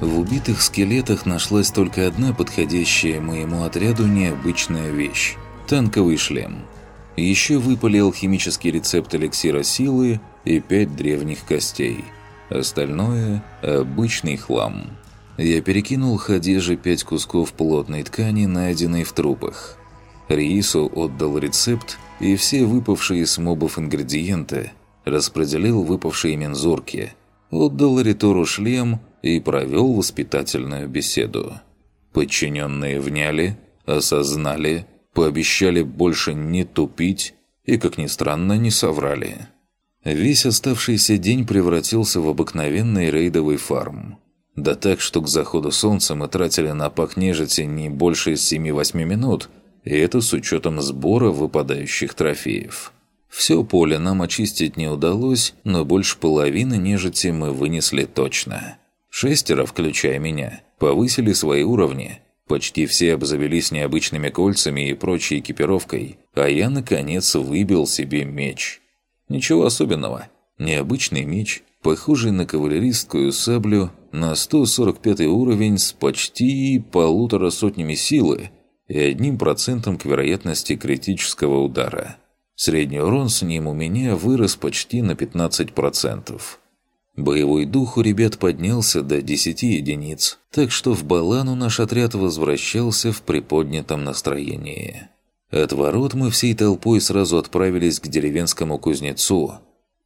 В убитых скелетах нашлась только одна подходящая моему отряду необычная вещь – танковый шлем. Еще выпали алхимический рецепт эликсира силы и пять древних костей. Остальное – обычный хлам. Я перекинул Хадеже пять кусков плотной ткани, найденной в трупах. Риису отдал рецепт и все выпавшие с мобов ингредиенты, распределил выпавшие мензурки, отдал Ритору шлем и провел воспитательную беседу. Подчиненные вняли, осознали, пообещали больше не тупить и, как ни странно, не соврали. Весь оставшийся день превратился в обыкновенный рейдовый фарм. Да так, что к заходу солнца мы тратили на пак нежити не больше 7-8 минут, и это с учетом сбора выпадающих трофеев. Все поле нам очистить не удалось, но больше половины нежити мы вынесли точно. Шестеро, включая меня, повысили свои уровни. Почти все обзавелись необычными кольцами и прочей экипировкой, а я, наконец, выбил себе меч. Ничего особенного. Необычный меч, похожий на кавалеристскую саблю, на 145 уровень с почти полутора сотнями силы и одним процентом к вероятности критического удара. Средний урон с ним у меня вырос почти на 15%. Боевой дух у ребят поднялся до 10 единиц, так что в Балану наш отряд возвращался в приподнятом настроении. От ворот мы всей толпой сразу отправились к деревенскому кузнецу.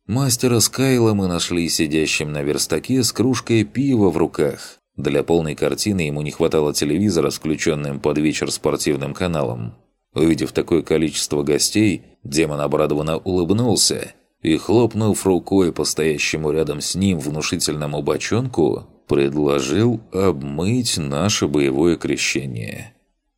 Мастера Скайла мы нашли сидящим на верстаке с кружкой пива в руках. Для полной картины ему не хватало телевизора с включенным под вечер спортивным каналом. Увидев такое количество гостей, демон обрадованно улыбнулся – и, хлопнув рукой по стоящему рядом с ним внушительному бочонку, предложил обмыть наше боевое крещение.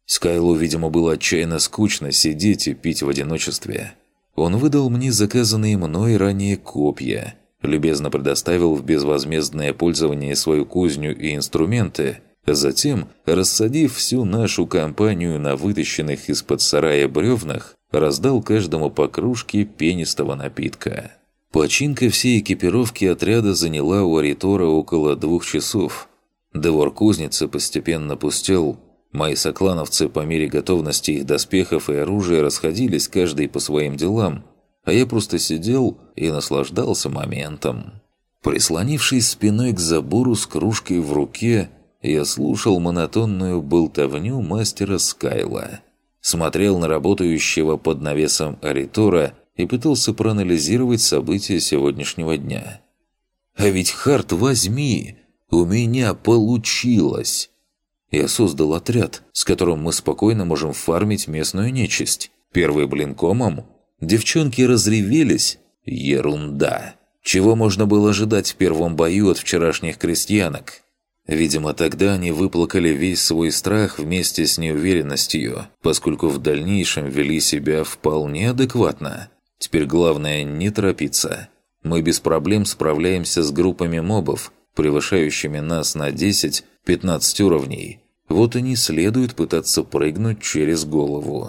Скайлу, видимо, было отчаянно скучно сидеть и пить в одиночестве. Он выдал мне заказанные мной ранее копья, любезно предоставил в безвозмездное пользование свою кузню и инструменты, затем, рассадив всю нашу компанию на вытащенных из-под сарая бревнах, раздал каждому по кружке пенистого напитка. Починка всей экипировки отряда заняла у Аритора около двух часов. Двор кузницы постепенно пустел. Мои соклановцы по мере готовности их доспехов и оружия расходились каждый по своим делам, а я просто сидел и наслаждался моментом. Прислонившись спиной к забору с кружкой в руке, я слушал монотонную болтовню мастера Скайла – смотрел на работающего под навесом Аритора и пытался проанализировать события сегодняшнего дня. «А ведь, Харт, возьми! У меня получилось!» Я создал отряд, с которым мы спокойно можем фармить местную нечисть. Первый блинкомом. Девчонки разревелись. Ерунда. Чего можно было ожидать в первом бою от вчерашних крестьянок? Видимо, тогда они выплакали весь свой страх вместе с неуверенностью, поскольку в дальнейшем вели себя вполне адекватно. Теперь главное не торопиться. Мы без проблем справляемся с группами мобов, превышающими нас на 10-15 уровней. Вот и не следует пытаться прыгнуть через голову.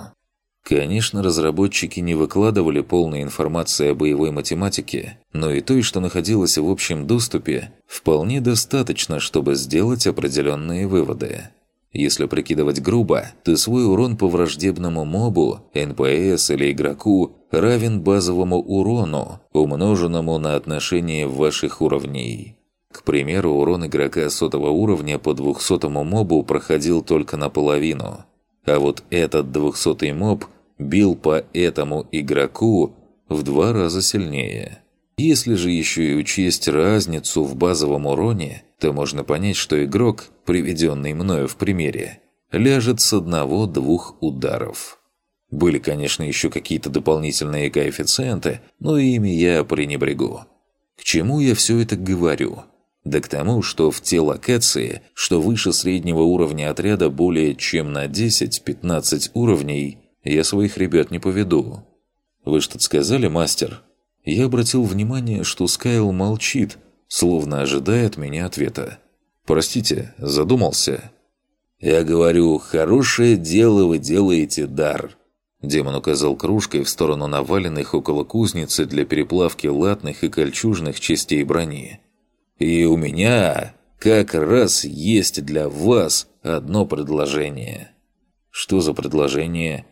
Конечно, разработчики не выкладывали полной информации о боевой математике, но и той, что находилось в общем доступе, вполне достаточно, чтобы сделать определенные выводы. Если прикидывать грубо, то свой урон по враждебному мобу, НПС или игроку равен базовому урону, умноженному на отношение ваших уровней. К примеру, урон игрока сотого уровня по 200 мобу проходил только наполовину – а вот этот двухсотый моб бил по этому игроку в два раза сильнее. Если же еще и учесть разницу в базовом уроне, то можно понять, что игрок, приведенный мною в примере, ляжет с одного-двух ударов. Были, конечно, еще какие-то дополнительные коэффициенты, но ими я пренебрегу. К чему я все это говорю? Да к тому, что в те локации, что выше среднего уровня отряда более чем на 10-15 уровней, я своих ребят не поведу. Вы что-то сказали, мастер? Я обратил внимание, что Скайл молчит, словно ожидая от меня ответа. Простите, задумался. Я говорю, хорошее дело вы делаете, дар. Демон указал кружкой в сторону наваленных около кузницы для переплавки латных и кольчужных частей брони. И у меня, как раз есть для вас одно предложение». «Что за предложение?»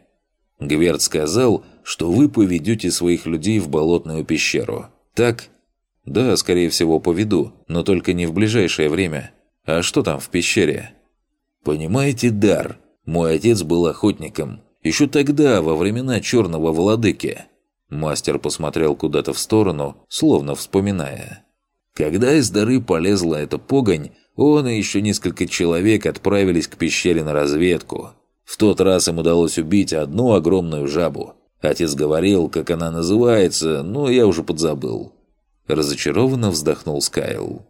Гверд сказал, что вы поведете своих людей в болотную пещеру. Так? Да, скорее всего, поведу, но только не в ближайшее время. А что там в пещере? Понимаете, Дар, мой отец был охотником. Еще тогда, во времена Черного Владыки. Мастер посмотрел куда-то в сторону, словно вспоминая. Когда из дары полезла эта погонь, он и еще несколько человек отправились к пещере на разведку. В тот раз им удалось убить одну огромную жабу. Отец говорил, как она называется, но я уже подзабыл. Разочарованно вздохнул Скайл.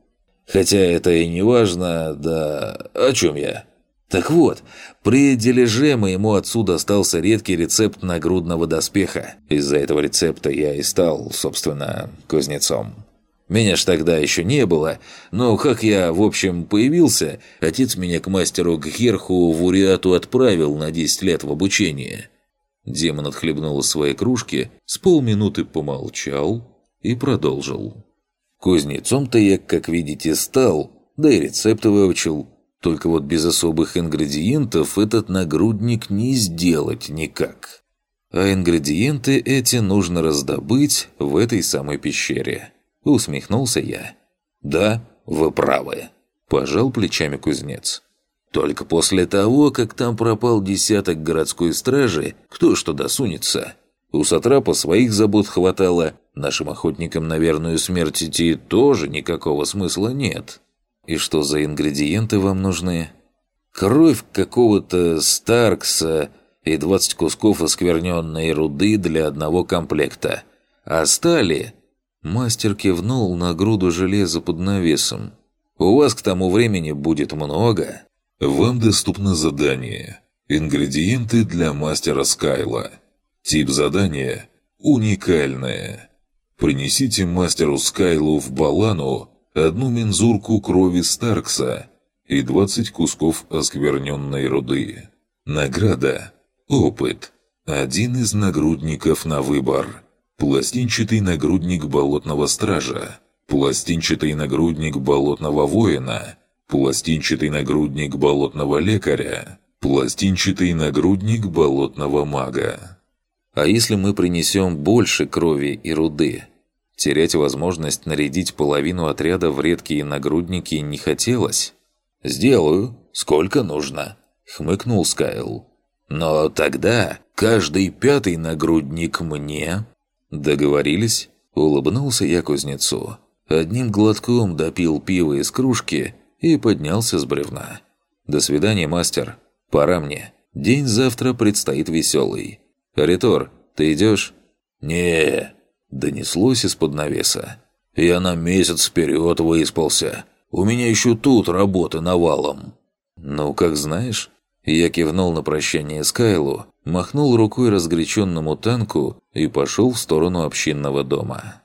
Хотя это и не важно, да... О чем я? Так вот, при дележе моему отцу достался редкий рецепт нагрудного доспеха. Из-за этого рецепта я и стал, собственно, кузнецом. Меня ж тогда еще не было, но как я, в общем, появился, отец меня к мастеру Гхерху в Уриату отправил на 10 лет в обучение. Демон отхлебнул из своей кружки, с полминуты помолчал и продолжил. Кузнецом-то я, как видите, стал, да и рецепты выучил. Только вот без особых ингредиентов этот нагрудник не сделать никак. А ингредиенты эти нужно раздобыть в этой самой пещере. Усмехнулся я. «Да, вы правы», – пожал плечами кузнец. «Только после того, как там пропал десяток городской стражи, кто что досунется? У Сатрапа своих забот хватало, нашим охотникам на верную смерть идти тоже никакого смысла нет. И что за ингредиенты вам нужны?» «Кровь какого-то Старкса и 20 кусков оскверненной руды для одного комплекта. А стали Мастер кивнул на груду железа под навесом. «У вас к тому времени будет много». «Вам доступно задание. Ингредиенты для мастера Скайла. Тип задания – уникальное. Принесите мастеру Скайлу в Балану одну мензурку крови Старкса и 20 кусков оскверненной руды. Награда – опыт. Один из нагрудников на выбор». Пластинчатый нагрудник болотного стража. Пластинчатый нагрудник болотного воина. Пластинчатый нагрудник болотного лекаря. Пластинчатый нагрудник болотного мага. А если мы принесем больше крови и руды? Терять возможность нарядить половину отряда в редкие нагрудники не хотелось. «Сделаю. Сколько нужно?» — хмыкнул Скайл. «Но тогда каждый пятый нагрудник мне, «Договорились?» – улыбнулся я кузнецу. Одним глотком допил пиво из кружки и поднялся с бревна. «До свидания, мастер. Пора мне. День завтра предстоит веселый. Аритор, ты идешь?» не донеслось из-под навеса. «Я на месяц вперед выспался. У меня еще тут работа навалом». «Ну, как знаешь». Я кивнул на прощание Скайлу махнул рукой разгоряченному танку и пошел в сторону общинного дома.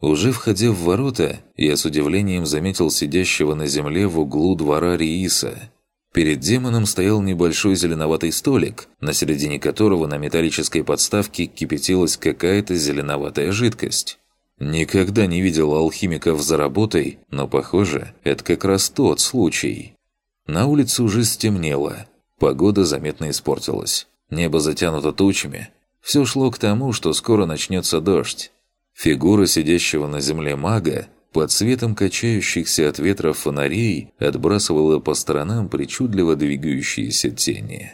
Уже входя в ворота, я с удивлением заметил сидящего на земле в углу двора Рииса. Перед демоном стоял небольшой зеленоватый столик, на середине которого на металлической подставке кипятилась какая-то зеленоватая жидкость. Никогда не видел алхимиков за работой, но, похоже, это как раз тот случай. На улице уже стемнело, погода заметно испортилась. Небо затянуто тучами. Все шло к тому, что скоро начнется дождь. Фигура сидящего на земле мага под светом качающихся от ветра фонарей отбрасывала по сторонам причудливо двигающиеся тени.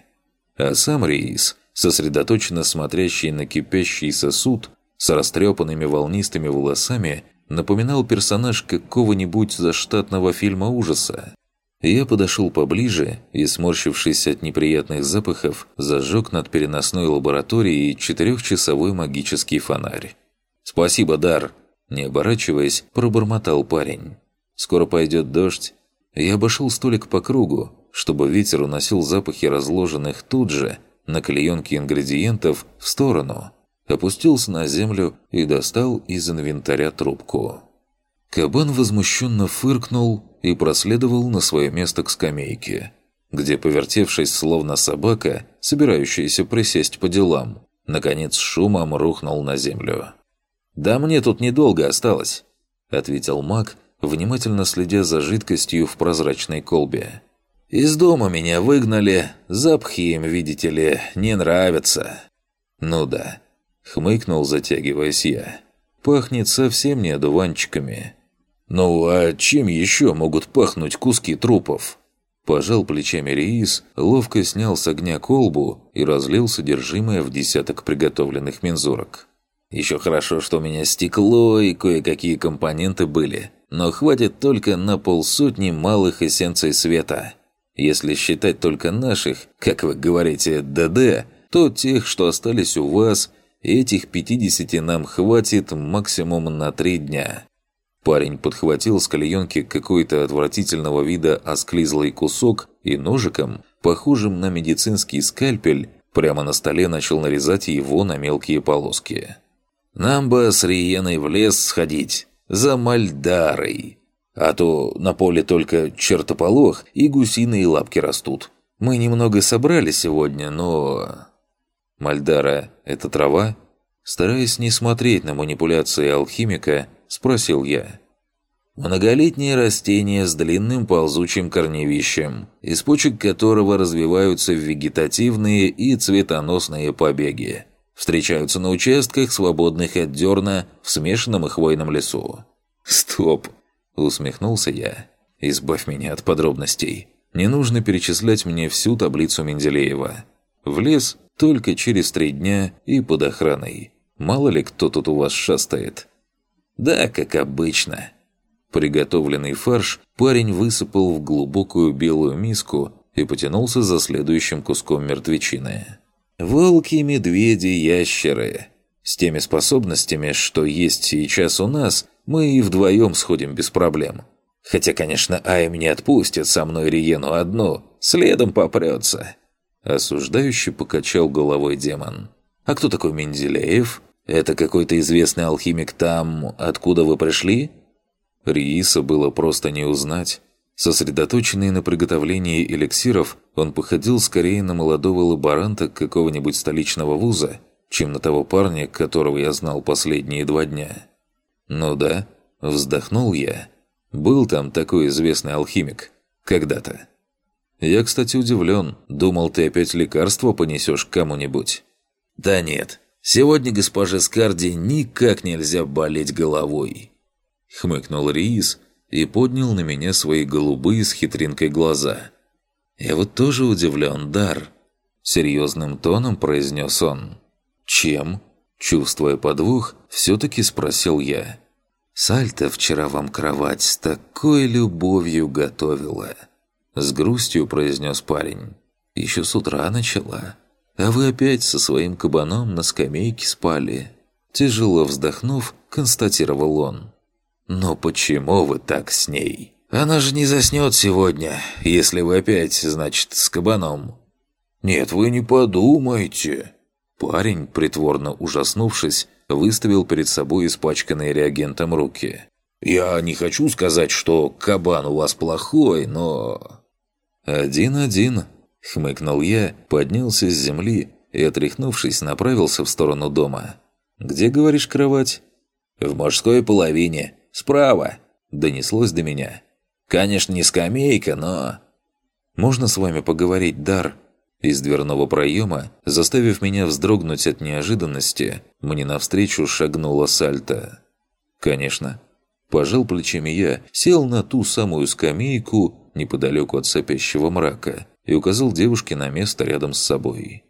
А сам Рейс, сосредоточенно смотрящий на кипящий сосуд, с растрепанными волнистыми волосами, напоминал персонаж какого-нибудь заштатного фильма ужаса. Я подошел поближе и, сморщившись от неприятных запахов, зажег над переносной лабораторией четырехчасовой магический фонарь. «Спасибо, Дар!» Не оборачиваясь, пробормотал парень. «Скоро пойдет дождь». Я обошел столик по кругу, чтобы ветер уносил запахи разложенных тут же, на клеенке ингредиентов, в сторону. Опустился на землю и достал из инвентаря трубку. Кабан возмущенно фыркнул и проследовал на свое место к скамейке, где, повертевшись словно собака, собирающаяся присесть по делам, наконец шумом рухнул на землю. «Да мне тут недолго осталось», — ответил маг, внимательно следя за жидкостью в прозрачной колбе. «Из дома меня выгнали, запахи им, видите ли, не нравятся». «Ну да», — хмыкнул, затягиваясь я. «Пахнет совсем не одуванчиками». «Ну а чем еще могут пахнуть куски трупов?» Пожал плечами Реис, ловко снял с огня колбу и разлил содержимое в десяток приготовленных мензурок. «Еще хорошо, что у меня стекло и кое-какие компоненты были, но хватит только на полсотни малых эссенций света. Если считать только наших, как вы говорите, ДД, то тех, что остались у вас, этих 50 нам хватит максимум на три дня». Парень подхватил с клеенки какой-то отвратительного вида осклизлый кусок и ножиком, похожим на медицинский скальпель, прямо на столе начал нарезать его на мелкие полоски. «Нам бы с Риеной в лес сходить, за Мальдарой, а то на поле только чертополох и гусиные лапки растут. Мы немного собрали сегодня, но...» «Мальдара — это трава?» Стараясь не смотреть на манипуляции алхимика, спросил я. Многолетнее растение с длинным ползучим корневищем, из почек которого развиваются вегетативные и цветоносные побеги. Встречаются на участках, свободных от дерна, в смешанном и хвойном лесу. «Стоп!» – усмехнулся я. «Избавь меня от подробностей. Не нужно перечислять мне всю таблицу Менделеева. В лес только через три дня и под охраной. Мало ли кто тут у вас шастает. Да, как обычно. Приготовленный фарш парень высыпал в глубокую белую миску и потянулся за следующим куском мертвечины. Волки, медведи, ящеры. С теми способностями, что есть сейчас у нас, мы и вдвоем сходим без проблем. Хотя, конечно, Айм не отпустит со мной Риену одну, следом попрется. Осуждающий покачал головой демон. «А кто такой Менделеев?» «Это какой-то известный алхимик там, откуда вы пришли?» Рииса было просто не узнать. Сосредоточенный на приготовлении эликсиров, он походил скорее на молодого лаборанта какого-нибудь столичного вуза, чем на того парня, которого я знал последние два дня. «Ну да», — вздохнул я. «Был там такой известный алхимик. Когда-то». «Я, кстати, удивлен. Думал, ты опять лекарство понесешь кому-нибудь». «Да нет, Сегодня госпоже Скарди никак нельзя болеть головой. Хмыкнул Риис и поднял на меня свои голубые с хитринкой глаза. Я вот тоже удивлен, Дар. Серьезным тоном произнес он. Чем? Чувствуя подвох, все-таки спросил я. Сальта вчера вам кровать с такой любовью готовила. С грустью произнес парень. Еще с утра начала. А вы опять со своим кабаном на скамейке спали. Тяжело вздохнув, констатировал он. Но почему вы так с ней? Она же не заснет сегодня, если вы опять, значит, с кабаном. Нет, вы не подумайте. Парень, притворно ужаснувшись, выставил перед собой испачканные реагентом руки. «Я не хочу сказать, что кабан у вас плохой, но...» «Один-один», Хмыкнул я, поднялся с земли и, отряхнувшись, направился в сторону дома. «Где, говоришь, кровать?» «В мужской половине. Справа!» Донеслось до меня. «Конечно, не скамейка, но...» «Можно с вами поговорить, Дар?» Из дверного проема, заставив меня вздрогнуть от неожиданности, мне навстречу шагнула Сальта. «Конечно». Пожал плечами я, сел на ту самую скамейку неподалеку от сопящего мрака и указал девушке на место рядом с собой.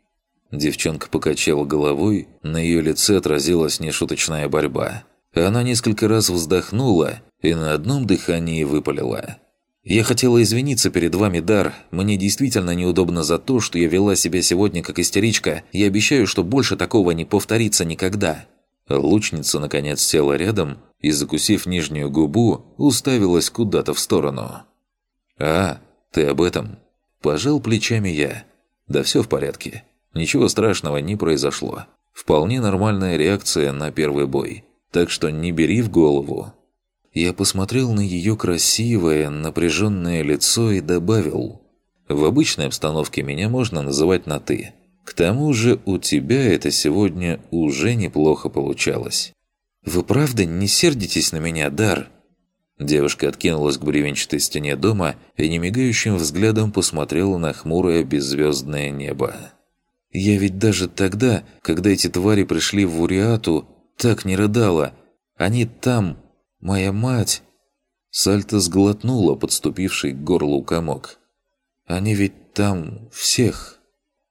Девчонка покачала головой, на ее лице отразилась нешуточная борьба. Она несколько раз вздохнула и на одном дыхании выпалила. «Я хотела извиниться перед вами, Дар. Мне действительно неудобно за то, что я вела себя сегодня как истеричка. Я обещаю, что больше такого не повторится никогда». Лучница, наконец, села рядом и, закусив нижнюю губу, уставилась куда-то в сторону. «А, ты об этом?» Пожал плечами я. Да все в порядке. Ничего страшного не произошло. Вполне нормальная реакция на первый бой. Так что не бери в голову. Я посмотрел на ее красивое, напряженное лицо и добавил. В обычной обстановке меня можно называть на «ты». К тому же у тебя это сегодня уже неплохо получалось. «Вы правда не сердитесь на меня, Дар?» Девушка откинулась к бревенчатой стене дома и немигающим взглядом посмотрела на хмурое беззвездное небо. «Я ведь даже тогда, когда эти твари пришли в Уриату, так не рыдала. Они там, моя мать...» Сальто сглотнула подступивший к горлу комок. «Они ведь там всех...»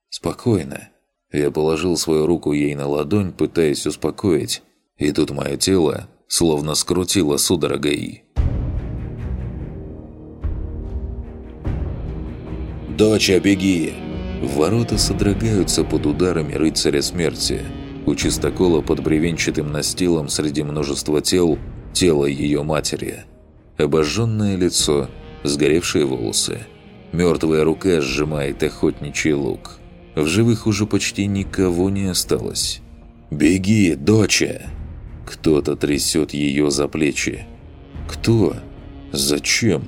«Спокойно». Я положил свою руку ей на ладонь, пытаясь успокоить. И тут мое тело словно скрутило судорогой. «Доча, беги!» Ворота содрогаются под ударами рыцаря смерти. У чистокола под бревенчатым настилом среди множества тел – тело ее матери. Обожженное лицо, сгоревшие волосы. Мертвая рука сжимает охотничий лук. В живых уже почти никого не осталось. «Беги, доча!» Кто-то трясет ее за плечи. «Кто? Зачем?»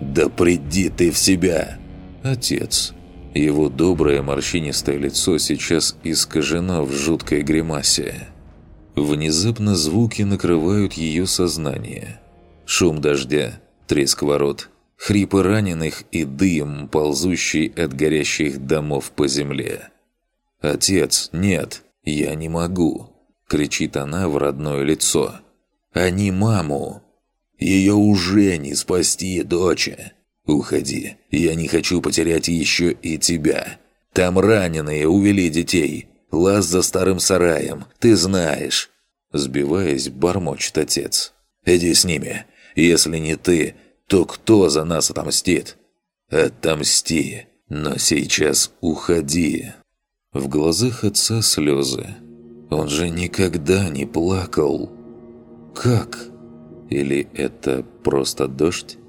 «Да приди ты в себя!» Отец. Его доброе морщинистое лицо сейчас искажено в жуткой гримасе. Внезапно звуки накрывают ее сознание. Шум дождя, треск ворот, хрипы раненых и дым, ползущий от горящих домов по земле. «Отец, нет, я не могу!» – кричит она в родное лицо. «Они маму! Ее уже не спасти, доча!» «Уходи. Я не хочу потерять еще и тебя. Там раненые увели детей. Лаз за старым сараем. Ты знаешь». Сбиваясь, бормочет отец. «Иди с ними. Если не ты, то кто за нас отомстит?» «Отомсти. Но сейчас уходи». В глазах отца слезы. Он же никогда не плакал. «Как? Или это просто дождь?»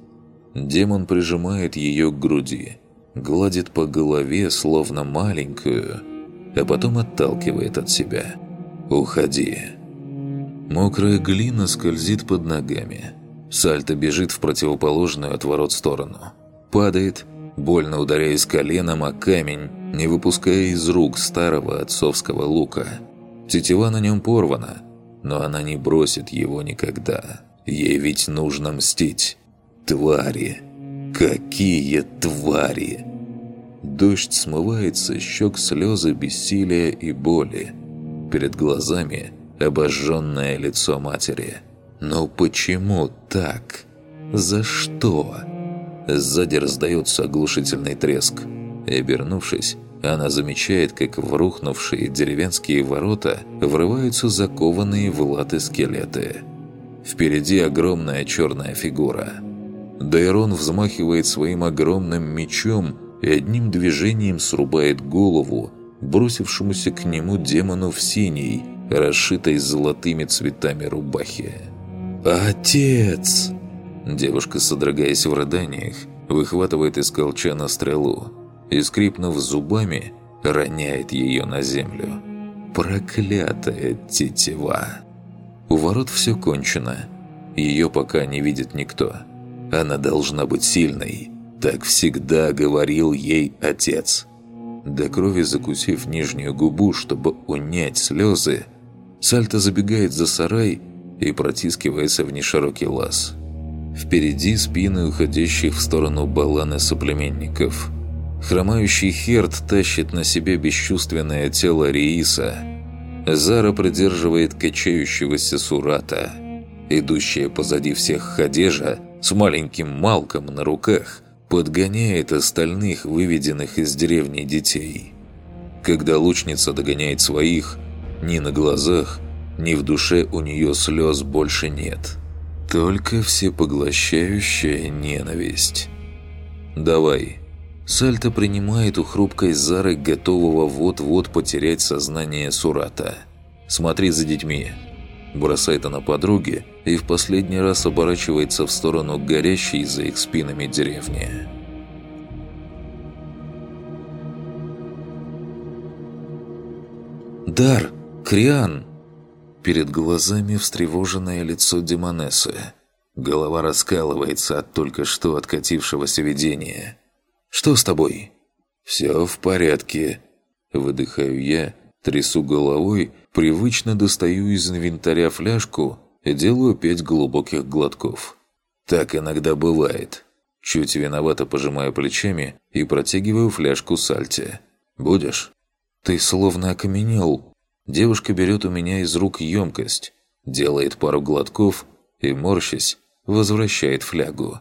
Демон прижимает ее к груди, гладит по голове, словно маленькую, а потом отталкивает от себя. «Уходи». Мокрая глина скользит под ногами. Сальто бежит в противоположную от ворот сторону. Падает, больно ударяясь коленом о камень, не выпуская из рук старого отцовского лука. Тетива на нем порвана, но она не бросит его никогда. Ей ведь нужно мстить. Твари! Какие твари! Дождь смывает со щек слезы бессилия и боли. Перед глазами обожженное лицо матери. Но почему так? За что? Сзади раздается оглушительный треск. И, обернувшись, она замечает, как в рухнувшие деревенские ворота врываются закованные в латы скелеты. Впереди огромная черная фигура – Дайрон взмахивает своим огромным мечом и одним движением срубает голову, бросившемуся к нему демону в синей, расшитой золотыми цветами рубахи. «Отец!» Девушка, содрогаясь в рыданиях, выхватывает из колчана стрелу и, скрипнув зубами, роняет ее на землю. Проклятая тетива! У ворот все кончено. Ее пока не видит никто. Она должна быть сильной. Так всегда говорил ей отец. До крови закусив нижнюю губу, чтобы унять слезы, Сальто забегает за сарай и протискивается в неширокий лаз. Впереди спины уходящих в сторону баланы соплеменников. Хромающий Херт тащит на себе бесчувственное тело Рииса. Зара придерживает качающегося Сурата. Идущая позади всех Хадежа – с маленьким Малком на руках подгоняет остальных выведенных из деревни детей. Когда лучница догоняет своих, ни на глазах, ни в душе у нее слез больше нет. Только всепоглощающая ненависть. «Давай». Сальто принимает у хрупкой Зары, готового вот-вот потерять сознание Сурата. «Смотри за детьми» бросает она подруге и в последний раз оборачивается в сторону горящей за их спинами деревни. «Дар! Криан!» Перед глазами встревоженное лицо Демонессы. Голова раскалывается от только что откатившегося видения. «Что с тобой?» «Все в порядке», — выдыхаю я, трясу головой Привычно достаю из инвентаря фляжку и делаю пять глубоких глотков. Так иногда бывает. Чуть виновато пожимаю плечами и протягиваю фляжку сальте. «Будешь?» «Ты словно окаменел». Девушка берет у меня из рук емкость, делает пару глотков и, морщась, возвращает флягу.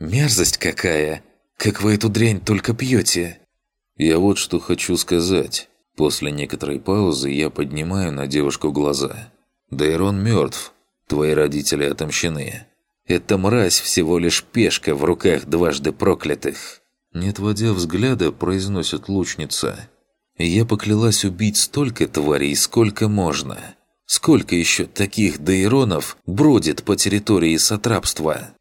«Мерзость какая! Как вы эту дрянь только пьете!» Я вот что хочу сказать. После некоторой паузы я поднимаю на девушку глаза. «Дейрон мертв. Твои родители отомщены. Эта мразь всего лишь пешка в руках дважды проклятых». Не отводя взгляда, произносит лучница. «Я поклялась убить столько тварей, сколько можно. Сколько еще таких дейронов бродит по территории сатрапства?»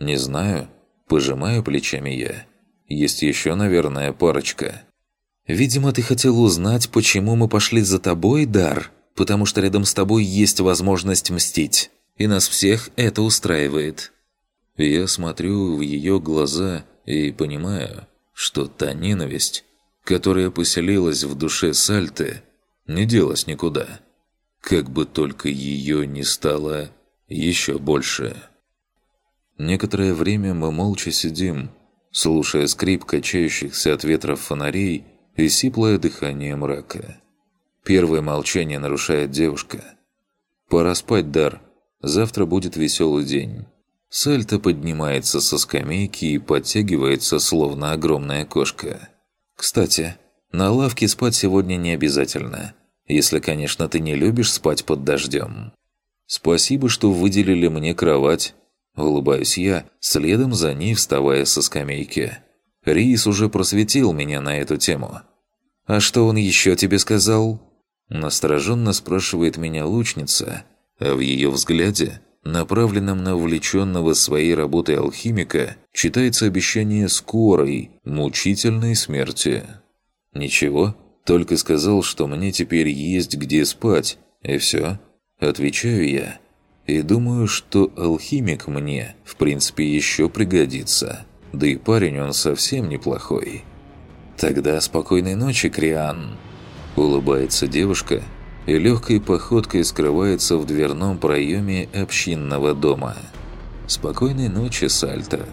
«Не знаю». Пожимаю плечами я. Есть еще, наверное, парочка. Видимо, ты хотел узнать, почему мы пошли за тобой, Дар? Потому что рядом с тобой есть возможность мстить. И нас всех это устраивает. Я смотрю в ее глаза и понимаю, что та ненависть, которая поселилась в душе Сальты, не делась никуда. Как бы только ее не стало еще больше. Некоторое время мы молча сидим, слушая скрип качающихся от ветра фонарей и сиплое дыхание мрака. Первое молчание нарушает девушка. «Пора спать, Дар. Завтра будет веселый день». Сальто поднимается со скамейки и подтягивается, словно огромная кошка. «Кстати, на лавке спать сегодня не обязательно, если, конечно, ты не любишь спать под дождем. Спасибо, что выделили мне кровать. Улыбаюсь я, следом за ней вставая со скамейки. Рис уже просветил меня на эту тему. «А что он еще тебе сказал?» Настороженно спрашивает меня лучница, а в ее взгляде, направленном на увлеченного своей работой алхимика, читается обещание скорой, мучительной смерти. «Ничего, только сказал, что мне теперь есть где спать, и все». Отвечаю я и думаю, что алхимик мне, в принципе, еще пригодится. Да и парень он совсем неплохой. Тогда спокойной ночи, Криан. Улыбается девушка и легкой походкой скрывается в дверном проеме общинного дома. Спокойной ночи, Сальто.